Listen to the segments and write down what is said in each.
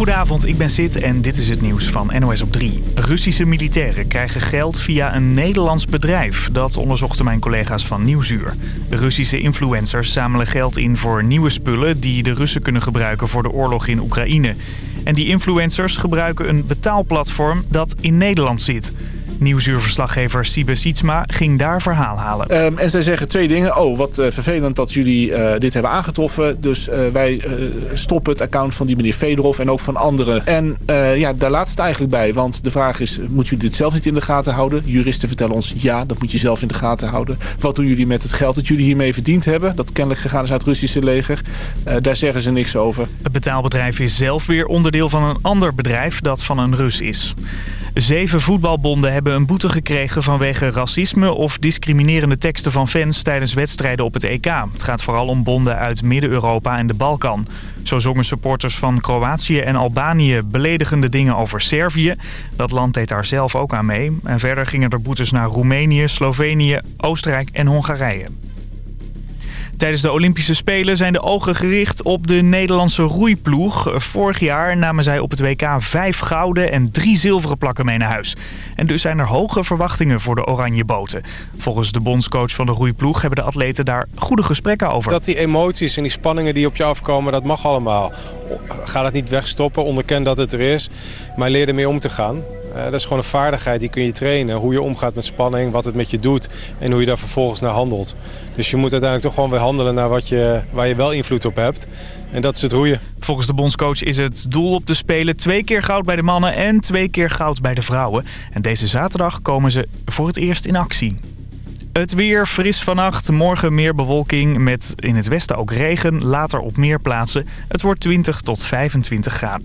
Goedenavond, ik ben Sid en dit is het nieuws van NOS op 3. Russische militairen krijgen geld via een Nederlands bedrijf. Dat onderzochten mijn collega's van Nieuwsuur. Russische influencers zamelen geld in voor nieuwe spullen... die de Russen kunnen gebruiken voor de oorlog in Oekraïne. En die influencers gebruiken een betaalplatform dat in Nederland zit... Nieuwsuurverslaggever Siebe Sietsma ging daar verhaal halen. Ehm, en zij zeggen twee dingen. Oh, wat uh, vervelend dat jullie uh, dit hebben aangetroffen. Dus uh, wij stoppen het account van die meneer Fedorov en ook van anderen. En ja, daar laat het eigenlijk bij. Want de vraag is, moet jullie dit zelf niet in de gaten houden? Juristen vertellen ons, ja, dat moet je zelf in de gaten houden. Wat doen jullie met het geld dat jullie hiermee verdiend hebben? Dat kennelijk gegaan is uit het Russische leger. daar zeggen ze niks over. Het betaalbedrijf is zelf weer onderdeel van een ander bedrijf dat van een Rus is. Zeven voetbalbonden hebben een boete gekregen vanwege racisme of discriminerende teksten van fans tijdens wedstrijden op het EK. Het gaat vooral om bonden uit Midden-Europa en de Balkan. Zo zongen supporters van Kroatië en Albanië beledigende dingen over Servië. Dat land deed daar zelf ook aan mee. En verder gingen er boetes naar Roemenië, Slovenië, Oostenrijk en Hongarije. Tijdens de Olympische Spelen zijn de ogen gericht op de Nederlandse roeiploeg. Vorig jaar namen zij op het WK vijf gouden en drie zilveren plakken mee naar huis. En dus zijn er hoge verwachtingen voor de oranje boten. Volgens de bondscoach van de roeiploeg hebben de atleten daar goede gesprekken over. Dat die emoties en die spanningen die op je afkomen, dat mag allemaal. Ga dat niet wegstoppen, onderken dat het er is. Maar leer ermee om te gaan. Uh, dat is gewoon een vaardigheid, die kun je trainen. Hoe je omgaat met spanning, wat het met je doet en hoe je daar vervolgens naar handelt. Dus je moet uiteindelijk toch gewoon weer handelen naar wat je, waar je wel invloed op hebt. En dat is het roeien. Volgens de bondscoach is het doel op de Spelen twee keer goud bij de mannen en twee keer goud bij de vrouwen. En deze zaterdag komen ze voor het eerst in actie. Het weer fris vannacht, morgen meer bewolking met in het westen ook regen, later op meer plaatsen. Het wordt 20 tot 25 graden.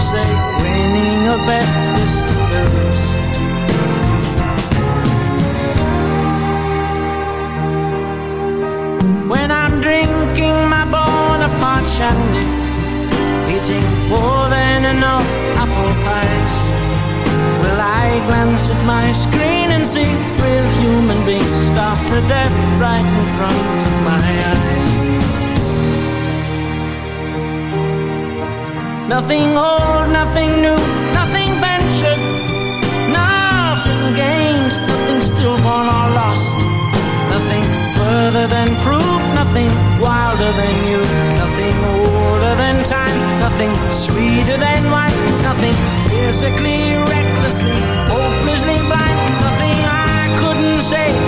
some say winning a bet is to lose. When I'm drinking my Bonaparte shandy, eating more than enough apple pies, will I glance at my screen and see real human beings starved to death right in front of my eyes? Nothing old, nothing new, nothing ventured, nothing gained, nothing stillborn or lost, nothing further than proof, nothing wilder than you, nothing older than time, nothing sweeter than wine, nothing physically, recklessly, hopelessly blind, nothing I couldn't say.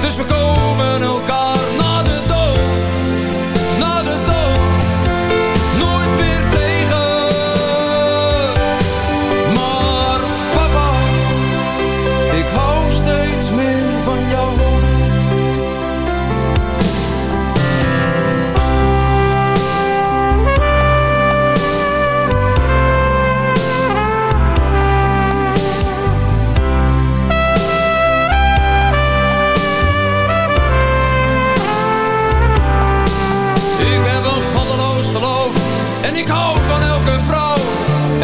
dus we komen elkaar na de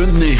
106.9